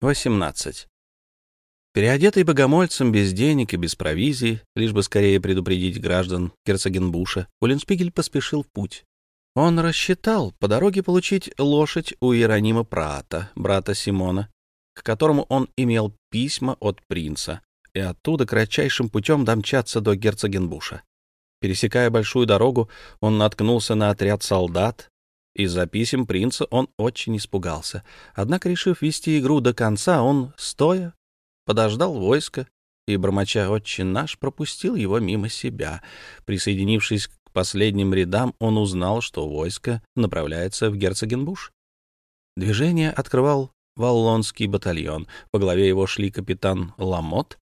18. Переодетый богомольцем без денег и без провизии, лишь бы скорее предупредить граждан Герцогенбуша, Уллиншпигель поспешил в путь. Он рассчитал по дороге получить лошадь у Иеронима Прата, брата Симона, к которому он имел письма от принца, и оттуда кратчайшим путем домчаться до Герцогенбуша. Пересекая большую дорогу, он наткнулся на отряд солдат, из-за писем принца он очень испугался. Однако, решив вести игру до конца, он, стоя, подождал войско и, бормоча «Отче наш», пропустил его мимо себя. Присоединившись к последним рядам, он узнал, что войско направляется в Герцогенбуш. Движение открывал Валлонский батальон. По главе его шли капитан Ламот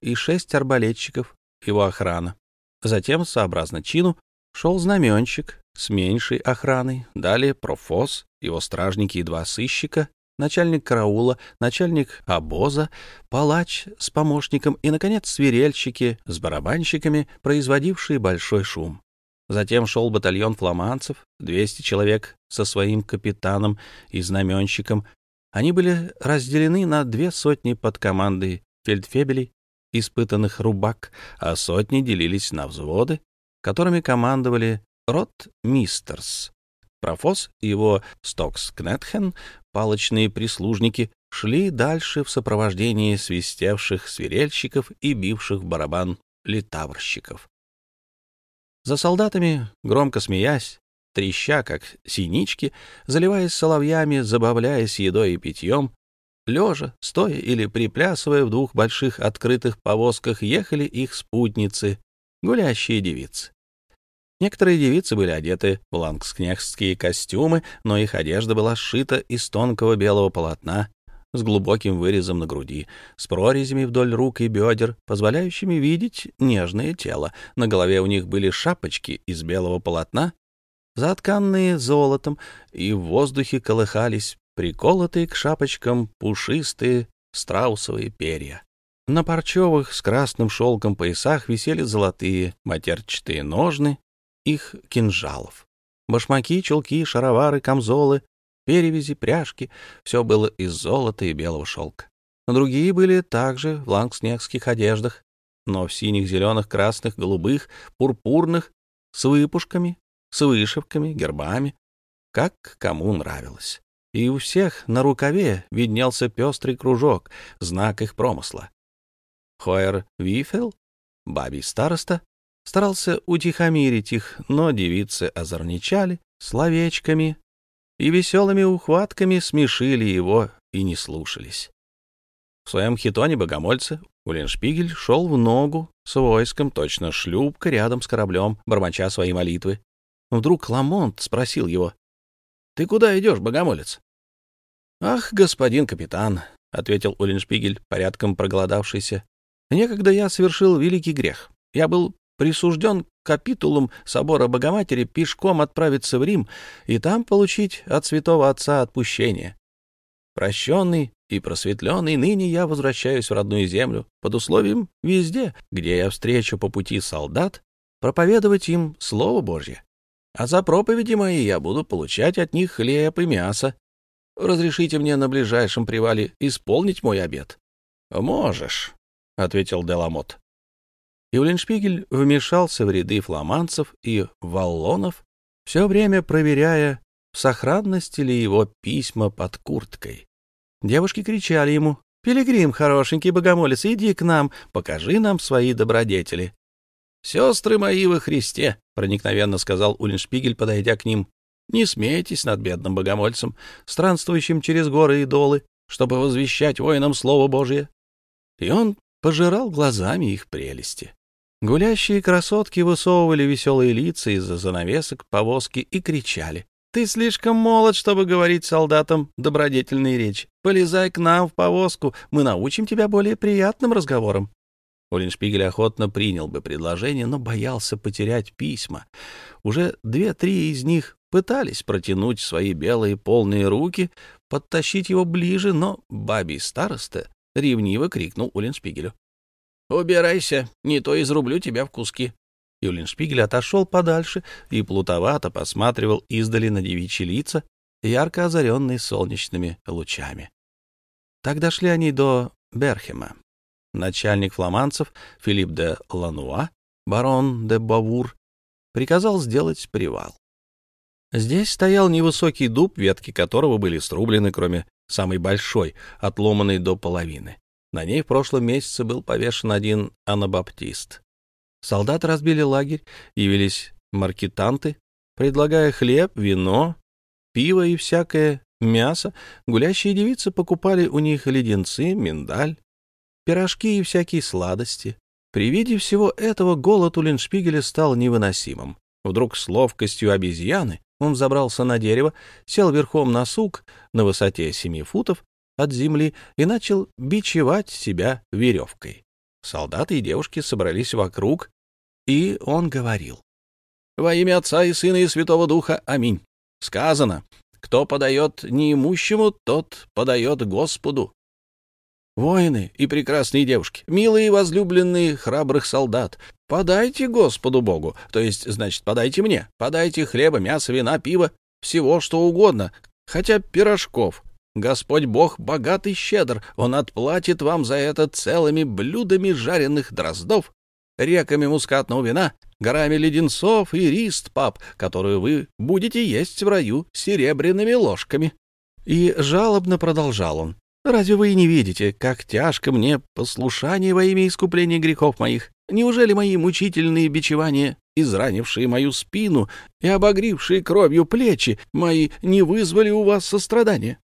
и шесть арбалетчиков, его охрана. Затем, сообразно чину, шел знаменщик, с меньшей охраной, далее профос, его стражники и два сыщика, начальник караула, начальник обоза, палач с помощником и, наконец, свирельщики с барабанщиками, производившие большой шум. Затем шел батальон фламандцев, 200 человек со своим капитаном и знаменщиком. Они были разделены на две сотни под командой фельдфебелей, испытанных рубак, а сотни делились на взводы, которыми командовали Рот Мистерс. Профос и его Стокс-Кнетхен, палочные прислужники, шли дальше в сопровождении свистевших свирельщиков и бивших барабан литаврщиков. За солдатами, громко смеясь, треща, как синички, заливаясь соловьями, забавляясь едой и питьем, лежа, стоя или приплясывая в двух больших открытых повозках, ехали их спутницы, гулящие девицы. Некоторые девицы были одеты в лангскнехтские костюмы, но их одежда была сшита из тонкого белого полотна с глубоким вырезом на груди, с прорезями вдоль рук и бедер, позволяющими видеть нежное тело. На голове у них были шапочки из белого полотна, затканные золотом, и в воздухе колыхались приколотые к шапочкам пушистые страусовые перья. На парчевых с красным шелком поясах висели золотые матерчатые ножны их кинжалов. Башмаки, чулки, шаровары, камзолы, перевязи, пряжки — все было из золота и белого шелка. Другие были также в лангснегских одеждах, но в синих, зеленых, красных, голубых, пурпурных, с выпушками, с вышивками, гербами, как кому нравилось. И у всех на рукаве виднелся пестрый кружок, знак их промысла. Хоер Вифел, бабий староста, старался утихомирить их, но девицы озорничали словечками и веселыми ухватками смешили его и не слушались. В своем хитоне богомольца Уллиншпигель шел в ногу с войском, точно шлюпка рядом с кораблем, бормоча свои молитвы. Вдруг Ламонт спросил его, «Ты куда идешь, богомолец?» «Ах, господин капитан», — ответил Уллиншпигель, порядком проголодавшийся, «некогда я совершил великий грех. Я был присужден капитулом собора Богоматери пешком отправиться в Рим и там получить от святого отца отпущение. Прощенный и просветленный, ныне я возвращаюсь в родную землю под условием везде, где я встречу по пути солдат, проповедовать им Слово Божье. А за проповеди мои я буду получать от них хлеб и мясо. Разрешите мне на ближайшем привале исполнить мой обет? — Можешь, — ответил Деламот и Уллиншпигель вмешался в ряды фламандцев и валлонов, все время проверяя, в сохранности ли его письма под курткой. Девушки кричали ему «Пилигрим, хорошенький богомолец, иди к нам, покажи нам свои добродетели». «Сестры мои во Христе», — проникновенно сказал Уллиншпигель, подойдя к ним, «не смейтесь над бедным богомольцем, странствующим через горы и долы, чтобы возвещать воинам Слово Божие». И он пожирал глазами их прелести. Гулящие красотки высовывали веселые лица из-за занавесок повозки и кричали. «Ты слишком молод, чтобы говорить солдатам добродетельные речи. Полезай к нам в повозку, мы научим тебя более приятным разговорам». Уллиншпигель охотно принял бы предложение, но боялся потерять письма. Уже две-три из них пытались протянуть свои белые полные руки, подтащить его ближе, но бабий староста ревниво крикнул Уллиншпигелю. «Убирайся, не то изрублю тебя в куски». Юлин Шпигель отошел подальше и плутовато посматривал издали на девичьи лица, ярко озаренные солнечными лучами. Так дошли они до Берхема. Начальник фламандцев Филипп де Лануа, барон де Бавур, приказал сделать привал. Здесь стоял невысокий дуб, ветки которого были срублены, кроме самой большой, отломанной до половины. На ней в прошлом месяце был повешен один анабаптист. Солдаты разбили лагерь, явились маркетанты, предлагая хлеб, вино, пиво и всякое мясо. Гулящие девицы покупали у них леденцы, миндаль, пирожки и всякие сладости. При виде всего этого голод у Линшпигеля стал невыносимым. Вдруг с ловкостью обезьяны он забрался на дерево, сел верхом на сук на высоте семи футов от земли и начал бичевать себя веревкой. Солдаты и девушки собрались вокруг, и он говорил. «Во имя Отца и Сына и Святого Духа. Аминь. Сказано, кто подает неимущему, тот подает Господу. Воины и прекрасные девушки, милые и возлюбленные храбрых солдат, подайте Господу Богу, то есть, значит, подайте мне, подайте хлеба, мяса, вина, пива, всего, что угодно, хотя пирожков. Господь Бог богатый щедр, Он отплатит вам за это целыми блюдами жареных дроздов, реками мускатного вина, горами леденцов и рист, пап, которую вы будете есть в раю серебряными ложками. И жалобно продолжал он. Разве вы не видите, как тяжко мне послушание во имя искупления грехов моих? Неужели мои мучительные бичевания, изранившие мою спину и обогрившие кровью плечи мои, не вызвали у вас сострадания? —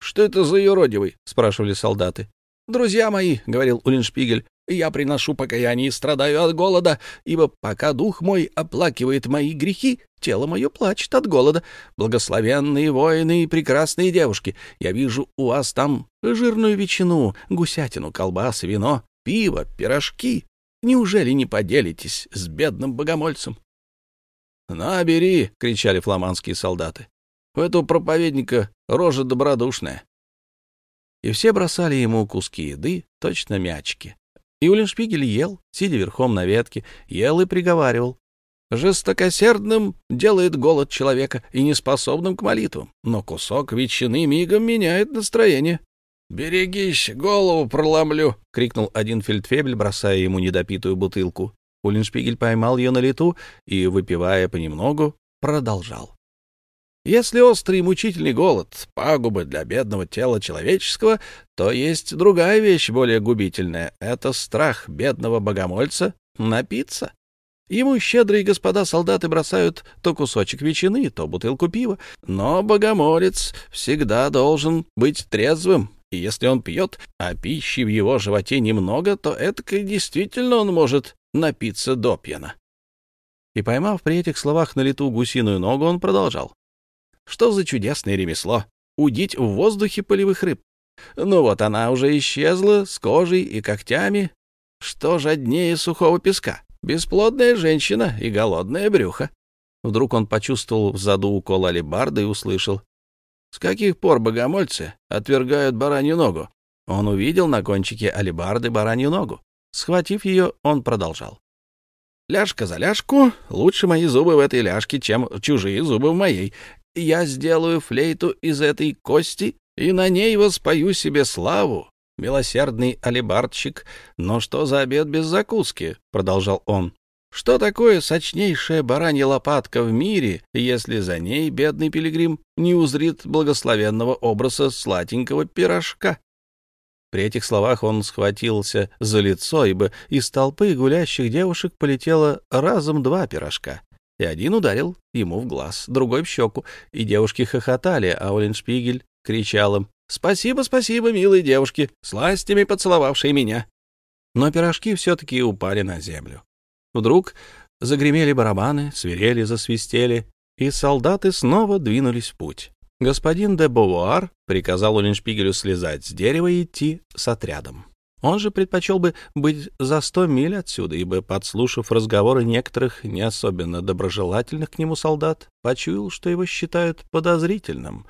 Что это за юродивый? — спрашивали солдаты. — Друзья мои, — говорил Улиншпигель, я приношу покаяние и страдаю от голода, ибо пока дух мой оплакивает мои грехи, тело мое плачет от голода. Благословенные воины и прекрасные девушки, я вижу у вас там жирную ветчину, гусятину, колбасы, вино, пиво, пирожки. Неужели не поделитесь с бедным богомольцем? — На, бери! — кричали фламандские солдаты. — У этого проповедника рожа добродушная. И все бросали ему куски еды, точно мячики. И Уллиншпигель ел, сидя верхом на ветке, ел и приговаривал. Жестокосердным делает голод человека и неспособным к молитвам, но кусок ветчины мигом меняет настроение. «Берегись, голову проломлю!» — крикнул один фельдфебель, бросая ему недопитую бутылку. Уллиншпигель поймал ее на лету и, выпивая понемногу, продолжал. Если острый и мучительный голод — пагубы для бедного тела человеческого, то есть другая вещь более губительная — это страх бедного богомольца напиться. Ему щедрые господа солдаты бросают то кусочек ветчины, то бутылку пива, но богомолец всегда должен быть трезвым, и если он пьет, а пищи в его животе немного, то это действительно он может напиться до пьяна. И поймав при этих словах на лету гусиную ногу, он продолжал. Что за чудесное ремесло — удить в воздухе полевых рыб. Ну вот она уже исчезла с кожей и когтями. Что жаднее сухого песка? Бесплодная женщина и голодное брюхо. Вдруг он почувствовал в заду укол алебарды и услышал. С каких пор богомольцы отвергают баранью ногу? Он увидел на кончике алебарды баранью ногу. Схватив ее, он продолжал. Ляжка за ляжку, лучше мои зубы в этой ляжке, чем чужие зубы в моей я сделаю флейту из этой кости и на ней воспою себе славу. Милосердный алибардщик, но что за обед без закуски? — продолжал он. Что такое сочнейшая баранья лопатка в мире, если за ней бедный пилигрим не узрит благословенного образа сладенького пирожка? При этих словах он схватился за лицо, ибо из толпы гулящих девушек полетело разом два пирожка и один ударил ему в глаз, другой в щеку, и девушки хохотали, а Оленшпигель кричал им «Спасибо, спасибо, милые девушки, сластями поцеловавшие меня». Но пирожки все-таки упали на землю. Вдруг загремели барабаны, свирели, засвистели, и солдаты снова двинулись в путь. Господин де Бовуар приказал Оленшпигелю слезать с дерева и идти с отрядом. Он же предпочел бы быть за сто миль отсюда, ибо, подслушав разговоры некоторых не особенно доброжелательных к нему солдат, почуял, что его считают подозрительным,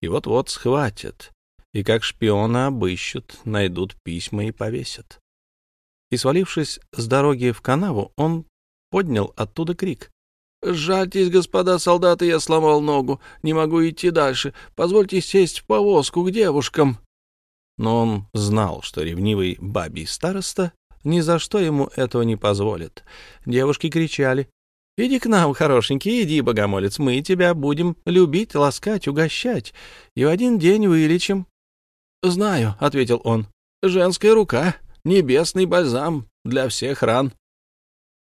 и вот-вот схватят, и как шпиона обыщут, найдут письма и повесят. И, свалившись с дороги в канаву, он поднял оттуда крик. «Жальтесь, господа солдаты, я сломал ногу, не могу идти дальше. Позвольте сесть в повозку к девушкам». Но он знал, что ревнивый бабий староста ни за что ему этого не позволит. Девушки кричали. «Иди к нам, хорошенький, иди, богомолец, мы тебя будем любить, ласкать, угощать, и в один день вылечим». «Знаю», — ответил он, — «женская рука, небесный бальзам для всех ран».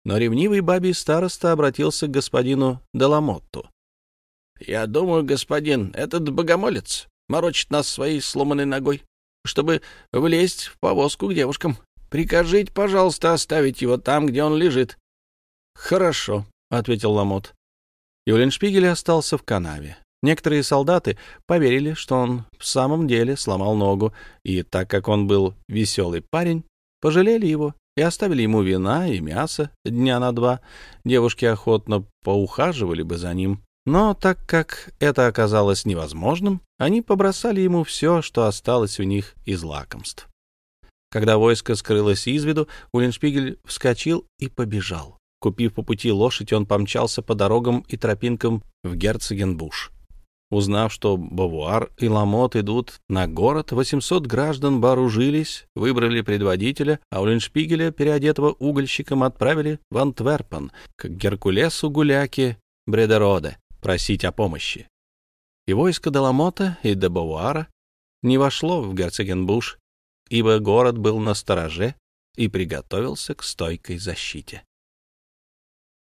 Но ревнивый бабий староста обратился к господину Деламотту. «Я думаю, господин, этот богомолец морочит нас своей сломанной ногой, чтобы влезть в повозку к девушкам. Прикажите, пожалуйста, оставить его там, где он лежит. — Хорошо, — ответил Ламот. Юленшпигель остался в канаве. Некоторые солдаты поверили, что он в самом деле сломал ногу, и так как он был веселый парень, пожалели его и оставили ему вина и мясо дня на два. Девушки охотно поухаживали бы за ним, но так как это оказалось невозможным, они побросали ему все, что осталось у них из лакомств. Когда войско скрылось из виду, Уллиншпигель вскочил и побежал. Купив по пути лошадь, он помчался по дорогам и тропинкам в Герцогенбуш. Узнав, что Бавуар и Ламот идут на город, 800 граждан вооружились, выбрали предводителя, а Уллиншпигеля, переодетого угольщиком, отправили в Антверпен к Геркулесу Гуляке Бредероде просить о помощи. И войско Деламота и де Бавуара не вошло в Герцогенбуш ибо город был на стороже и приготовился к стойкой защите.